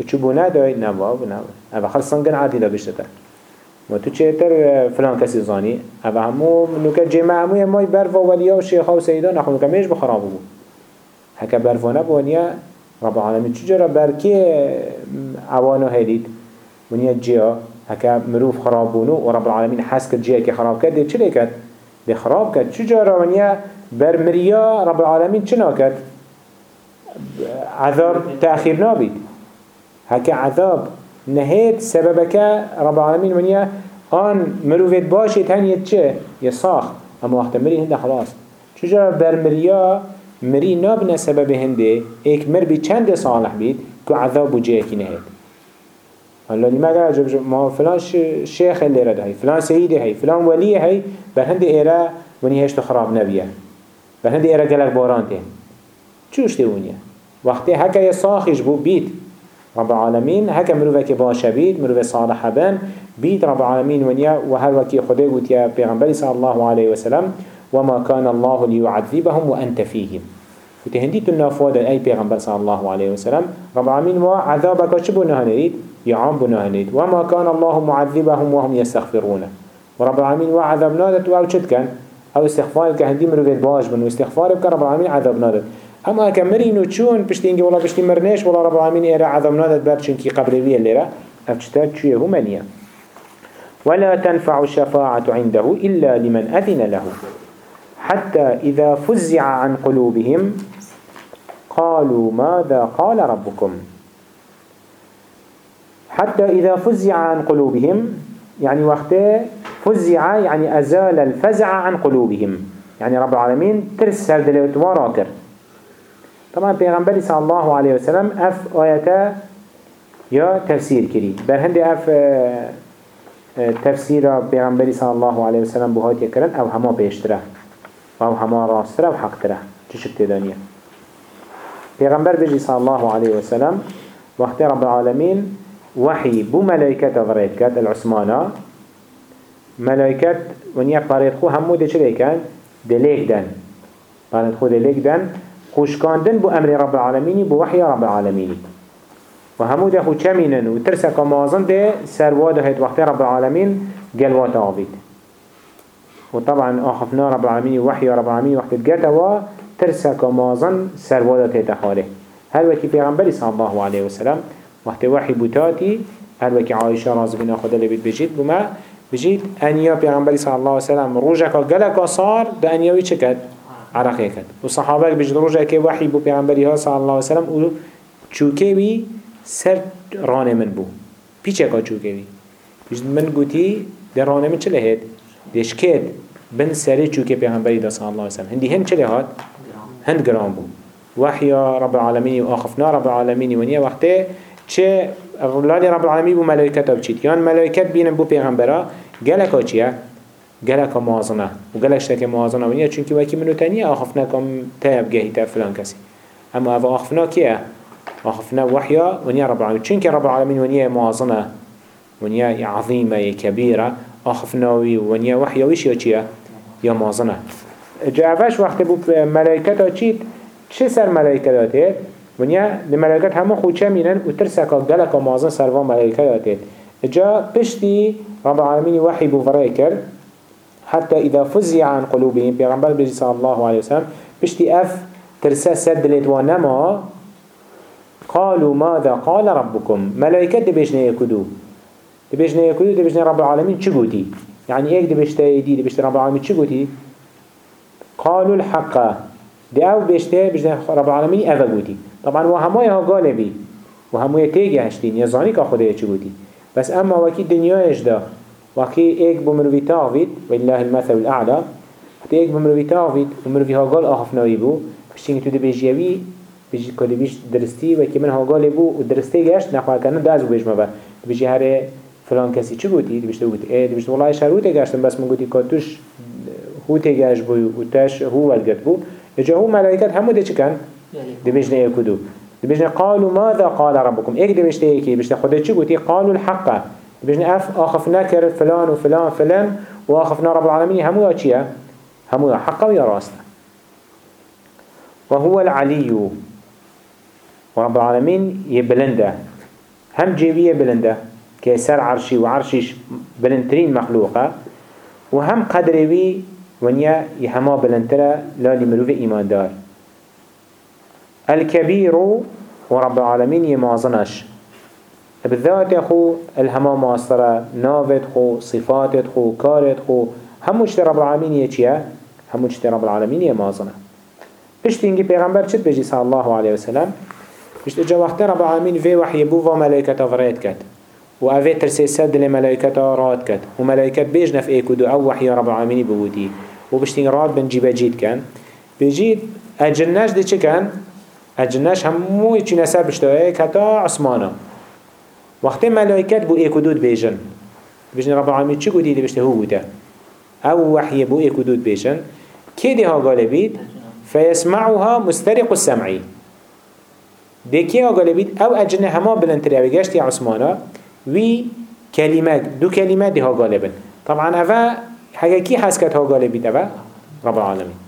و چو بو ندائی نبا و نبا او خل سنگن عادی دا بشتتا و تو چه تر فلان کسی زانی؟ او همو نوکه جمع هموی مای بروا ولیا و شیخا و سیدا نخو نوکه میش بخرابو بود هکه برفانه بانیه رب جرا؟ چجورا برکی اوانو هدید ونیا جیا. هكا مروف خرابونو ورب العالمين حس كد جيا كي خراب كد دي چلي كد دي خراب كد چجرا ونيا برمريا رب العالمين چنا كد عذاب تأخير نابيد. هكا عذاب نهيت سببك رب العالمين ونيا آن مروفت باشي هنيت چه؟ يصاخ اما وقت مري هنده خلاص. چجرا برمريا مری نابنا سبب هنده ایک مر بی چند صالح بید که عذاب و جه نهید. حالا لما قال ما فلان شیخ اللي رده هی فلان سيدي هی فلان ولي هی بر هنده ایره ونی هشت خراب نبیه. بر هنده ایره گلک باران تین چوش تیونیه وقتی هکا یساخش بو بید. رب العالمين هكا مروفك باشا بيت مروف صالح بان بيت رب العالمين ونيا وهل وكي خده قلت يا پیغمبر صلى الله عليه وسلم وما كان الله ليعذبهم وأنت فيهم وتهندي تنافودا أي پیغمبر صلى الله عليه وسلم رب العالمين وعذابك شبو نهنريد يعام بنهنريد وما كان الله معذبهم وهم يستغفرون ورب العالمين وعذاب نادت. أو شد كان؟ أو استغفار كهندي مروفيت باش بن واستغفار بك رب العالمين عذاب نادت. أما كمرينو چون بشتينجي والله بشتي مرنش والله رب العالمين إيرا عذاب نادت. برشن كي قبرية الليرة أفشتات شوية منيا ولا تنفع الشفاعة عنده إلا لمن أذن له. حتى إذا فزع عن قلوبهم قالوا ماذا قال ربكم؟ حتى إذا فزع عن قلوبهم يعني وقت فزع يعني أزال الفزع عن قلوبهم. يعني رب العالمين ترسل دلوت وراكر. طبعا پیغمبر صلى الله عليه وسلم أف آياتا يا تفسير كري برهند أف آه، آه، تفسير پیغمبر صلى الله عليه وسلم بهات يكرن أو هما بيشتره أو هما راستره و حق تره. تشك تدانيا پیغمبر صلى الله عليه وسلم وقت رب العالمين وحي بو ملائكة وريد كات العثمانة ملائكة ونيا قاريت خو همو دي چلي كان؟ دليك دن قاريت خو دليك دن خوشكاندن بو أمر رب العالمين بو وحي رب العالمين وهمو ده خو چمينن وترسك مازن ده سرواده هيت وقت رب العالمين قلوات آغيد وطبعا آخفنا رب العالمين وحي رب العالمين وقت الجتوا ترسك مازن سرواده تتخاله هل وكي پیغمبر صلى الله عليه وسلم وقت وحي بوتاتي هل وكي عائشة راز بنا خدا لبيت بجيت بما بجيت أنيا پیغمبر صلى الله عليه وسلم روجك قلق صار ده أنياوي چكت عرقه كت وصحابك بجد روجك وحي بو پیغمبر صلى الله عليه وسلم و بي سر رانه من بو. پیچه کا چوكي بي بجد من قوتي ده رانه من چله هيد ديش كيد بن سري چوكي پیغمبر صلى الله عليه وسلم. هندي هند چله هاد هند گرام بو. وحي رب العالمين وآخفنا رب العالمين ونيا وقته چه لالي رب العالمين بو ملائكة بچيت يان ملائكة بينن بو پیغمبرا گلکا چیه؟ گلکا موازنه و گلک موازنه ونیا چونکه وکی منو تنیه آخفنا کم تایب گهی تا فلان کسی اما أو آخفنا کیه؟ آخفنا وحیا ونیا رب العالمين چونکه رب موازنه ونیا عظيمة كبيرة آخفناوي ونیا وحیا ویش یا چیه؟ یا موازنه جعفش وقت بو ملائكة چید چه سر ملائكة داته؟ ونیا لملائكة همه خود چه مینن و ترسکا گلکا موازن سروان ملائكة داته جا پشتی رب العالمين وحي بفريكر حتى إذا فزع عن قلوبهم پیغمبر بجي صلى الله عليه وسلم بشتي أف ترسى سد لتوانما قالوا ماذا قال ربكم؟ ملائكة دبجنا يكدو دبجنا يكدو دبجنا رب العالمين چگوتي يعني ايك دبجتا يدي دبجتا رب العالمين چگوتي قالوا الحق. دي أو بجتا رب العالمين افا قوتي طبعا وهموية ها قالبي وهموية تيجي هشتين يزاني كا خده چگوتي بس اما وكي دنياش ده وكي ايك بمروي تاغفيد والله المثل الأعلى وكي ايك بمروي تاغفيد ومروي ها قال آخف نايبو بشتين تو ده بيجيوي بيجي كده بيش درستي وكي من ها قال بو ودرستي گشت. نخواه كنا ده از بيش مبا بيجي هره فلان کسی چی گویی؟ دیشته گویی ای دیشته والله شروط گشتم. بس من گویی کاتوش هو تیگش بو و تاش هو ولگت بو. اجا هو ملائکت همو ده چی کن؟ دبیجنه یکدو دبيجنا قالوا ماذا قال ربكم؟ ايك دبيجنا ايكي بيجنا خده چي قوتي قالوا الحق. دبيجنا اف آخفنا كر فلان وفلان فلان واخفنا رب العالمين همو يا چيا همو يا حق ويا راست وهو العلي. ورب العالمين يبلنده هم جيبية بلنده كسر عرشي وعرشيش بلندترين مخلوقة وهم قدروي ونيا يهما بلندتره لا لمروف إيمان دار الكبير ورب العالمين يمازنش بالذات خو الهما ماسترة. نافت خو صفات خو كارت خو. هموش رب العالمين يچيه هموش رب العالمين يمازنه پشت اینگی پیغمبر چت بجی؟ صلی الله علیه وسلم. پشت اجا وقت رب العالمین في وحی بو و ملائکتا کد و اوه ترسی سد لملائکتا راد کد و ملائکت بیج نف ایکودو أو وحی رب العالمین بودی. و پشت اینگ راد بن جیبه جید کن. بجید اجنش دی چه؟ اجنش هموی چی نسر بشتوه کتا عثمانا وقتی ملائکت بو ایک دود بیجن بیجن رب العالمین چی گودی دی بشته؟ هو بوده. أو وحی بو ایک دود بیجن کی دی ها گاله بید؟ فیسمعوها مسترق السمعی. دی کی ها گاله بید؟ أو اجنه هما بلنتری أو گشتی عثمانا وی کلمات دو کلمات دی ها گاله بن. طبعا اوه حقا کی حس کرد ها گاله بید اوه؟ رب العالمین.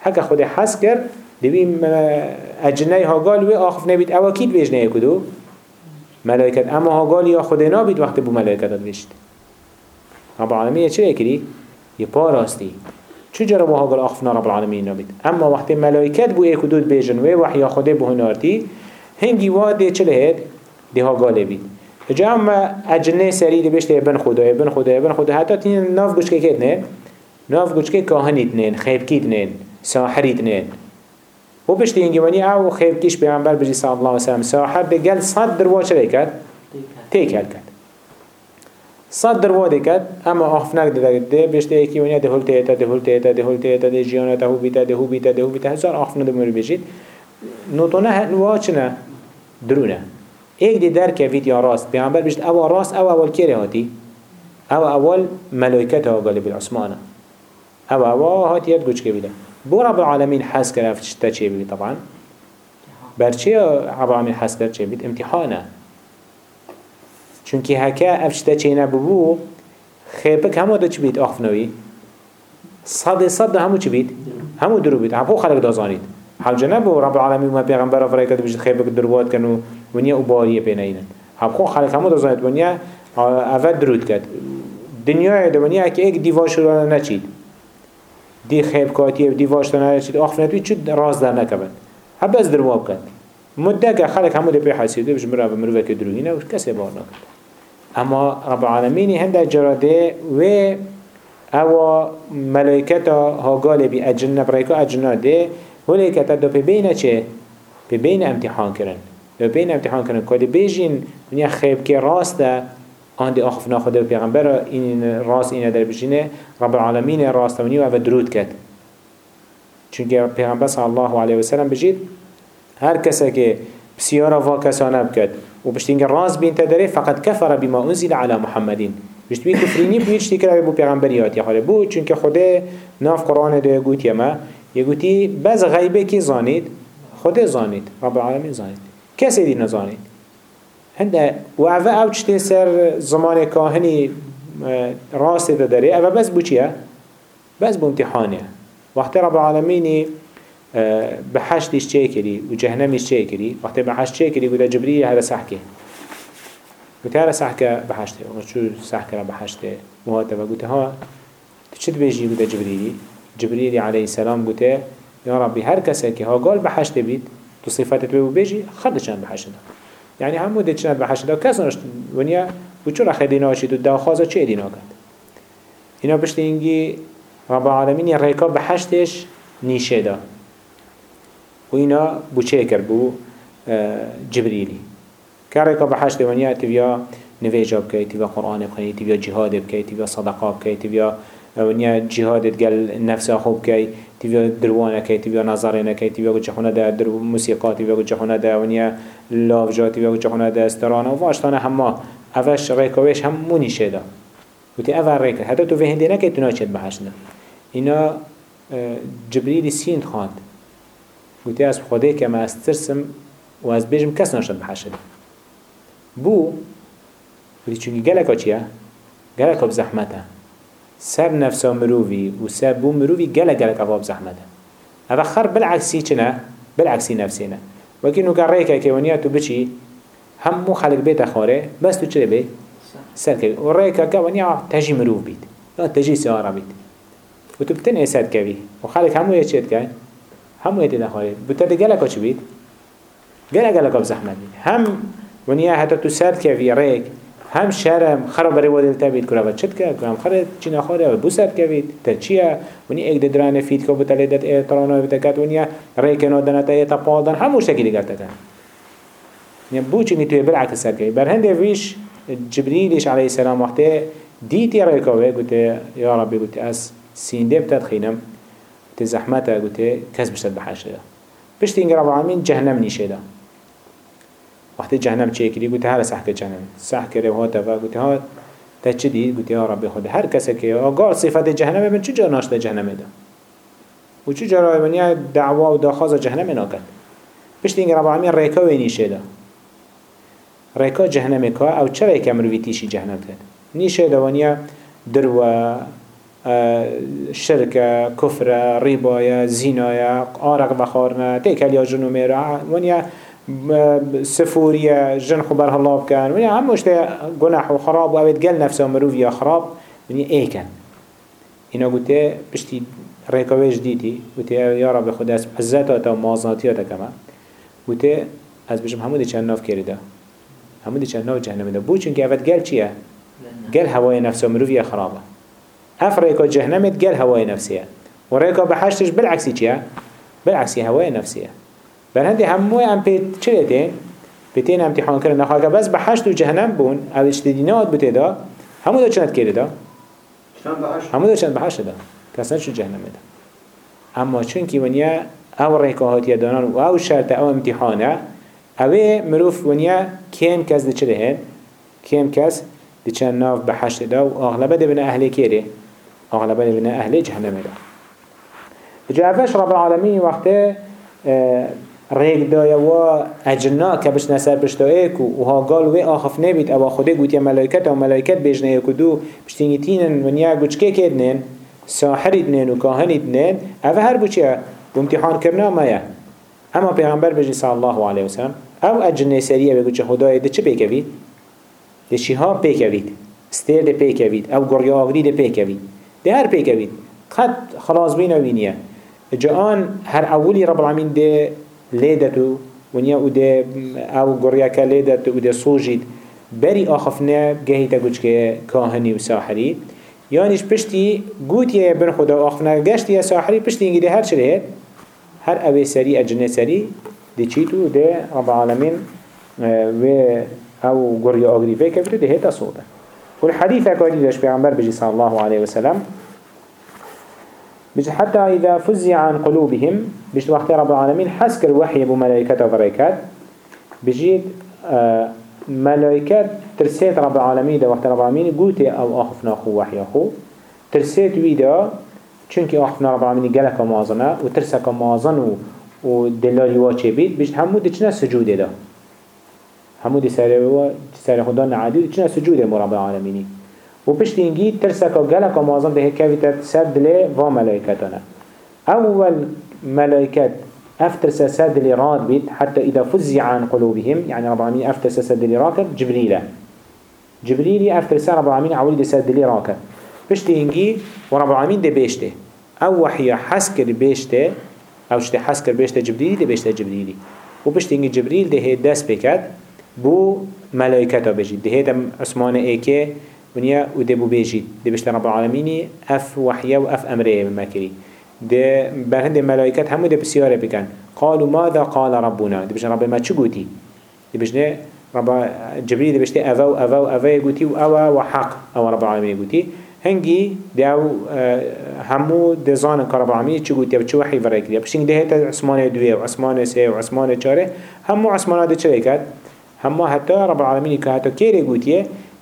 حقا خود حس کرد دوی اجنه ها قال و آخف نبید او کید بیجنه کدو؟ ملائکت. اما ها قال یا خود نابید وقت بو ملائکت بشت رب العالمین چه کری؟ یه پا راستی. چجرا بو ها قال آخفنا رب العالمین نابید اما وقت ملائکت بو ایک دود و وحی خود بو هنارتی هنگی واده چه لهد؟ ده ها قال بید. اما اجنه سری ده بشته بن خدا بن خدا بن خدا. حتی تین ناف گوشکه کت نه ناف گوشکه کاهنیت نین خیبکیت نین ساحریت نین و پشت اینگه ونی آو خیب کش پیغمبر بجی صلی الله وسلم ساحر بگل صد دروا چه کرد؟ تیکل کرد صد دروا کرد اما آخف نگده ده بشت ایکی ونی ده هل تیتا ده هل تیتا ده هل تیتا ده جیانتا هو بیتا ده بیتا ده بیتا. هزار آخف نده مری بجید. نوتونه هنوا چنه؟ درونه. ایک دی در کفیت یا راست. پیغمبر بجید أو راست أو اول کره هاتی؟ أو اول ملائکت ها غالب العثمانه أو أو هاتی یاد گوچ که بیده. بو رب العالمين حس كره افتشتا چه طبعا. برچه رب العالمين حس كره چه بي امتحانه چونكي هكا افتشتا چه نبو خيبك همو دا چه بيت اخفنوي صد صد همو چه بيت همو درو بيت همو خلق دازانيد حوجه نبو رب العالمين وما پیغمبر فريقه بجد خيبك دروات كانوا ونيا وباريه بينينن همو خلق همو دازانيد ونيا اول درود كد دنیای دنیا که یک دیوار شروع نچید دی خیب کاتی دیوار شروع نچید آخر نتوی چود راز در نکبن هم بس درواب کن مدة که خلق همو دی پی حسیده بش مرا و مروه که دروینه و کسی بار نکد اما رب العالمین هنده جراده و أو ملائکتا ها قال بی اجنه برایکا اجنه ده هلی که تا دو پی بینه چه؟ پی بین امتحان کرن. دو بین امتحان کرن. کلی بیجین دنیا خیب که راسته آن دی آخف ناخده و پیغمبر این راست اینه در بشینه رب العالمین راست ونی و درود کرد. چونکه پیغمبر صلی الله علیه و سلم بجید هر کسی که بسیارا وا کسانه بکد و بشتینگ راست بین تدره فقط کفر بما انزل على محمدین بشت بی کفرینی بوید شتی کرده بو پیغمبریات یا خاله بو چونکه خود ناف قرآن دو گوت یما یگوتی بز غیبه کی زانید؟ خود زانید رب العالمین زانید. کسی دی نزانید. هنده و اوه أو چته سر زمان کاهنی راست ده داره اوه بس بو چیه؟ بس بو امتحانه وقتی رب العالمینی بحشتش چه کری و جهنمش چه کری وقتی بحشت چه کری گوده جبریل هر سحکه گوته هر سحکه بحشته و چو سحکه را بحشته مهاته و گوته ها چه بیجی گوده جبریلی؟ جبریلی علیه السلام گوته یا ربی هر کسی که ها قال بحشته بید تو صفتت بگو بیجی خدشان بحشته يعني همو ده چند بحشت دا کس نشت ونیا و چرا خیلی ناشید و دا خوازا چه دینا کد اینا بشت اینگی رب العالمین ریکا بحشتش نیشه دا و اینا بو چه کر بو جبریلی. که ریکا بحشت ونیا تبیا نویجا بکی تبیا قرآن بخنی تبیا جهاد بکی تبیا صدقا بکی تبیا ونیا جهادت گل نفس خوب کی تبیا دروانه کی تبیا نظرینه کی تبیا گچخونه ده در موسیقی تبیا گچخونه ده ونیا لاوجا تبیا گچخونه ده استرانه و واشتانه همه اوش ریکاوش هم مونیشه ده وتی اول ریکا. حتی تو فهندی نکی تو ناچد بحشنه اینا جبریل سین خواند. وتی از خدا که ما از ترسم و از بیجم کس ناشد بحشنه بو وتی چونی گلکا چیه؟ گلکا بزحمته سر نفسا مروفي و سر بو مروفي گله گله كفاب زحمته. اوه خر بالعكسي چنه؟ بالعكسي نفسينا وكي نو قريكا كيوانيا تو بچي هم مو خلق بيت خاره بس تو چره بي؟ سر كبي و ريكا كيوانيا تجي مروف بيت لا تجي سيارة بيت و تو بتنه سر كبي و خلق همو يچيت كاين همو يتي خاره گله كا چه بيت؟ گله گله كفاب زحمته هم ونيا حتى تو سر كبي ريك هم شرم خراب بری ودل تبید کرا و چت کرد هم خراب چینا خاره و بوسر کوید تر چیه؟ ونی ایک ددرانه فید که بتله دت اعترانه بتکت ونیا ریکنو دنتا ایتا پادن هموش تکی دیگر تکن يعني بو چنگی توی بالعکس سر کوید بر هنده ویش جبريلش عليه السلام وقته ديتي ريكوه قلت يا ربي قلت أس سينده بتدخينم قلت زحمته قلت كس بشتد بحاشه بشتي إنك رب العالمين جهنم نيشه ده وقتی جهنم چه کردی گوته هر سحک جهنم سحک رو هات و گوته ها تا چه دید؟ گوته یا رب خود هر کسی که آگاه صفت جهنم من چه جا ناشته جهنم ده و چه جا رای منیا دعوا و داخاز جهنم ناکد پشت این رب العالمین ریکا و نیشه ده ریکا جهنم که او چه ریکا مروی تیشی جهنم کرد نیشه ده ونیا دروا شرك كفر ربا زنا آرق بخارنا تيكل يا جنوميرا ونيا سفورية جن خبر الله بكان ونيا هم مشتا جناح وخراب وأبد قل نفسه مروف يا خراب. ونيا إيه كان؟ هنا قلت بشتي ريكوي جديدي. قلت يا رب خدا اسم عزتها ومازناتيها كما قلت از بشم همو دي چند ناف کرده همو دي چند ناف جهنم ده. بو چونك اوت قل چيه قل هواي نفسه مروف يا خرابة. اف ريكا جهنمت قل هواي نفسيه وريكا بحشتش بالعكسي چيه بالعكسي هواي نفسيه بر هندی همه هم پید چه لیتین؟ پیتین امتحان کردن نخواه بس به حشت و جهنم بون أو اشتدینات بوده دا همو دا چند کرده دا؟ همو دا چند به حشت دا کسان شو جهنم دا اما چون که ونیا أو ریکاهاتی دانان و أو شرط أو امتحانه اوه مروف ونیا کین کس دی چه لهن؟ کین کس دی چند ناف به دا و اغلبه دی بنا کره اغلبه دی بنا جهنم دا جا افش رب العالمين وقته ریگ دایا و اجنا که بش نسر بشتا ایکو و ها قال و آخف نبید. أو خوده گوت یا ملائکت أو ملائکت بیجنه ایکو دو. بشتینگی تینن ونیا گوچ که کدنن ساحرید نین و نین. أو هر بو چیه؟ امتحان کرنا مایا اما پیغمبر بجی صلی الله علیه وسلم. أو اجنه سریه بگو چه خدای ده چه پیکوید؟ ده شیها پیکوید. ستیر ده پیکوید. أو گریا آگری ده پیکوید. ده هر پیکوید. خد خلاص بین وینیه جان هر اولی رب العالمین ده لیدتو ونیا أو ده أو گریا که لیدتو أو ده صوجید بری آخفنه گهی تا گوچ که کاهنی و ساحری. یعنیش پشتی گوتیه بن خدا آخفنه. یا ساحری پشتی اینگی ده هر چه هر اوه سری اجنه سری دي چيتو ده رب العالمين و أو قرية أغريفة كبيرو ده هيتا صوتا والحديث أكادي داش بيعنبر بجي صلى الله عليه وسلم بجي حتى إذا فزع عن قلوبهم بجي وقت رب العالمين حسك الوحي أبو ملائكة وبركات. بجي آه ملائكة ترسيت رب العالمين ده وقت رب العالمين قوتي أو أخفنا أخو وحي أخو. ترسيت ويدا چونك أخفنا رب العالمين قلق مازنا وترسك مازن و دلالی وا چه بید بیشت همو دی چنه سجوده دا همو و سر خدا نعادی دی چنه سجوده مراب العالمینی و پشت اینگی ترسکا گلکا معظم ده کویت سر دل و ملائکتانه اول ملائکت افترس سر دل راد بید حتى اذا فزع عن قلوبهم يعني رب العالمين افترس سر دل راكر جبريل جبريل افترس رب العالمين عولي دي سر دل راكر پشت اینگی و العالمين ده بيشته أو وحي حسكر بيشته أو شته حس کر بيشته جبريلي ده جبريلي و بشت اینگه جبريل ده دست بكت بو ملائكتا بجید. ده عثمان ايكي ونیا و ده بو بيجید ده بشت رب العالمين أف وحيه و أف امره بمكري ده برهند ملائكت همو ده بسياره بكن. قالوا ماذا قال ربنا؟ ده بشت رب ما چو گوتي؟ ده بشت رب جبريل ده بشت اوو اوو اوو گوتي و اوو وحق أو رب العالمين گوتي هنگی داو همو دزان کار بعمی چه گویی چه وحی ورای کردی بشین ده تا عثمان دوی و عثمان سه و عثمان چاره همو عثمان چه کرد؟ همو حتی رب العالمین که حتی کیره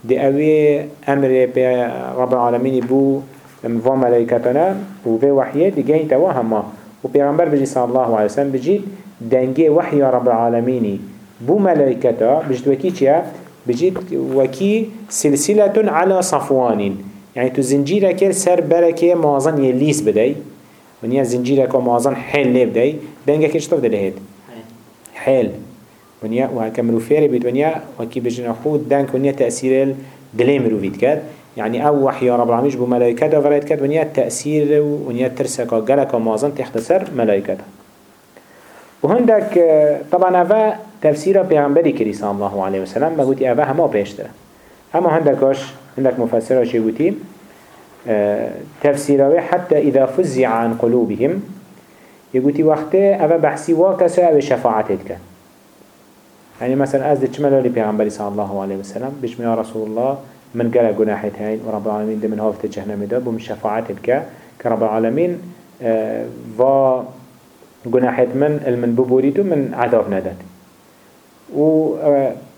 ده اوی أمر به رب العالمین بو و ملائکتنا و به وحیه دیگه این توا همه. و پیغمبر بجی صلی الله علیه وسلم بجید دنگه وحی رب العالمینی بو ملائکتا. بجید وکی چیه؟ بجید وکی سلسلة على صفوانین. يعني تو زنجيره كر سر بركه مازن يليس بدي ونيا زنجيره كو مازن حيل لي بدي دنگه كش طف دلهيت حيل ونيا وهكا مروفيري بيت ونيا وكي بجنا خود دنك ونيا تأثير دلي مروفيت كاد. يعني أو وحي رب العالمين بو ملائكته فريت كاد ونيا تأثير ونيا ترسكا غلقا مازن تحتسر ملائكته وهندك طبعا أفا تفسير پیغمبری کری صلی الله علیه وسلم بگوتی أفا همه پیشتره أما هندکاش عندك مفسرة شيوتي آه تفسيره حتى إذا فزع عن قلوبهم يقولي وقته أبا بحسي واكسا أبا شفاعتك. يعني مثلا أزد شمال اللي بيغنبري صلى الله عليه وسلم بشم يا رسول الله من قال جناحت هاي ورب العالمين ده من هافت جهنم ده بم شفاعتك كرب العالمين و جناحت من المن ببوريتو من عذاب ندت و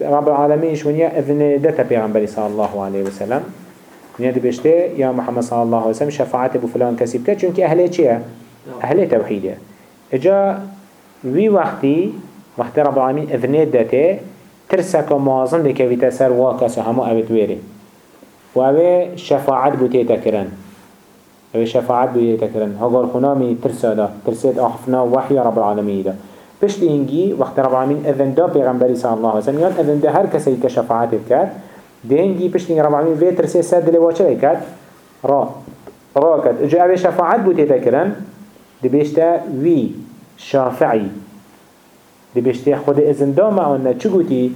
رب العالمين شونيا إذن دتا پیغمبر صلى الله عليه وسلم. ونيا دي بشته يا محمد صلى الله عليه وسلم شفاعت ابو فلان كسي بكت چونك اهله چيه اهله توحيده إجا وي وقتي وقت رب العالمين اذن دتا ترسك موازن بكويتا سر واكس همو اوت ويري و اوه شفاعت بوتي تكرن اوه شفاعت بوتي تكرن هقال خنامي ترسا دا. ترسيت آخفنا وحي رب العالمين دا. پشت اینگی وقت رب العالمین اذن دا پیغمبری صلی الله علیه وسلم یان اذن دا هر کسی که شفاعت کرد ده اینگی پشت اینگی رب العالمین وی ترسی سر دل واچه کرد. را. را کرد. اجا اوی شفاعت بوده تکرن ده بیشتا وی شافعی. ده بیشتا خود اذن دا معانا چو گوتی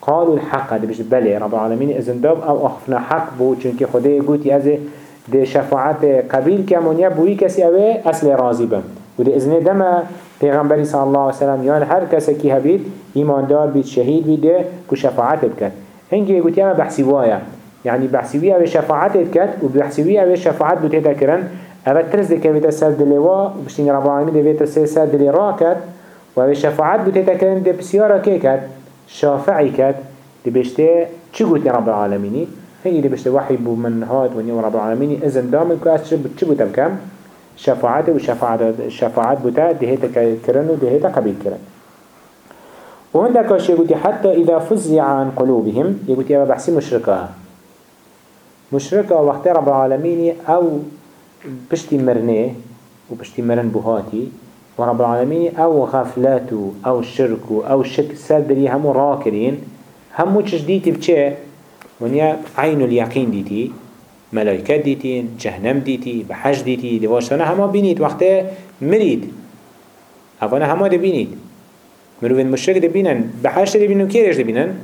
قالوا الحق. ده بیشتا بله رب العالمین اذن دا أو اخفنا حق بو چونکه خود گوتی از ده شفاعت قبیل کمونیا بوی کسی اوی اصل راضی بم. و اذن دم پیغمبری صلی الله علیه وسلم یان هر کسی که هبید ایماندار بید شهید بید کو شفاعت بکد. هنگی گوتی اما بحثی وایا يعني بحثي أو شفاعت بكت و بحثي أو شفاعت بوتيتا كرن أو ترز دي كويتا سر دلوا بشتين رب العالمين دي بيتا سر دلي راكت و أو شفاعت بوتيتا كرن دي بسيارة كي كت شافعي كت دي بشتي چي قوتي رب العالمين هنگي دي بشتي وحي بو من هاد ونيو رب العالمين إذن دامن كو اس چي بوتا بكم شفاعت و شفاعت شفاعت بوتا دهيتا كرن و دهيتا قبيل كرن. وهندك كاش يقول حتى إذا فزع عن قلوبهم يقول يا بحسي مشركة. مشركة وقت رب العالمين أو بشتي مرنه وبشتي مرن بهاتي ورب العالمين أو غفلات أو شرك أو شك سادري همو راكرين همو تشديتي بچه ونيا عين اليقين ديتي ملائكة ديتين جهنم ديتي بحج ديتي دواشتانا هما بينيت وقت مريد أفانا هما دبينيت مروفين مشرك دبينن بحج دبينن كيرش دبينن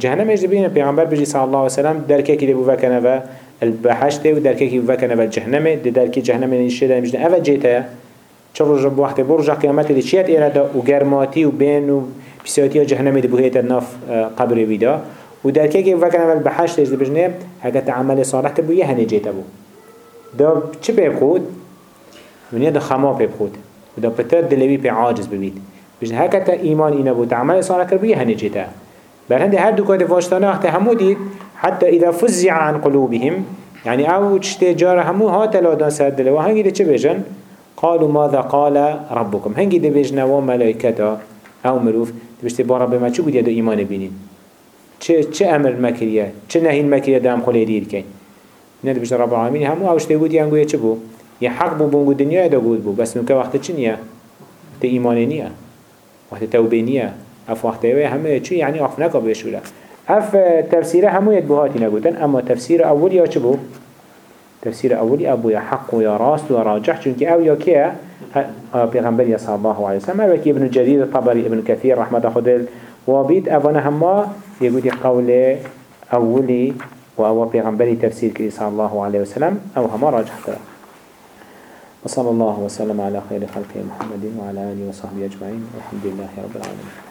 جهنم. إيش دبينن پیغمبر بجي صلى الله عليه وسلم دركه كده بوفكنا و البحشت و دركه كده بوفكنا و الجهنم ده دركه جهنم نشده مجد أفا جيتا چرو جب وقت برجع قيامت دي چيت إرادا و گرماتي و بين و بسياتي جهنم دي بوهيت الناف قبر بيدا و در که که وکن اول بحشت از بجنه هکا تعمل صالح تبو یه هنه جیتا بو دا چه پیب خود؟ ونیا دا خما پیب خود و دا پتر دلوی پی عاجز ببید بجنه هکا تا ایمان اینا بو تعمل صالح کربو یه هنه جیتا بل هنده هر دو کات واشتانه وقت همو دید حتى إذا فزع عن قلوبهم يعني أو تشتي جار همو هات لادان سد دلوا هنگی ده چه بجن؟ قالوا ماذا قال ربكم؟ هنگی ده بجنه و ملائكتا أو مروف تبشتي بارا بما چه بود يدو إيمان بینین چه چه أمر مکریه؟ چه نهین مکریه دام خلی دیر کن؟ نه بجد رب العالمین همو اوش تگود یه انگویه چه بو؟ یه حق بو بونگو دنیا دا بود بو بس نوکه وقت چه نیه ته ایمان نیه وقت توبه نیه اف وقت اوه همه چه یعنی اف نکا بشوله اف تفسیره همو ید بهاتی نگوتن اما تفسیر اول یا چه بو؟ تفسير أولي أبو يا حق ويا راس ويا راجح چونك أو يا كيا پیغمبر صلى الله عليه وسلم أو ابن جرير الطبري ابن كثير رحمة خدل وابيد أفنا هما يقول قول أولي وأو بيغنبري تفسير كري صلى الله عليه وسلم أو هما راجح ترى. وصلى الله وسلم على خير خلقه محمد وعلى آله وصحبه أجمعين والحمد لله رب العالمين.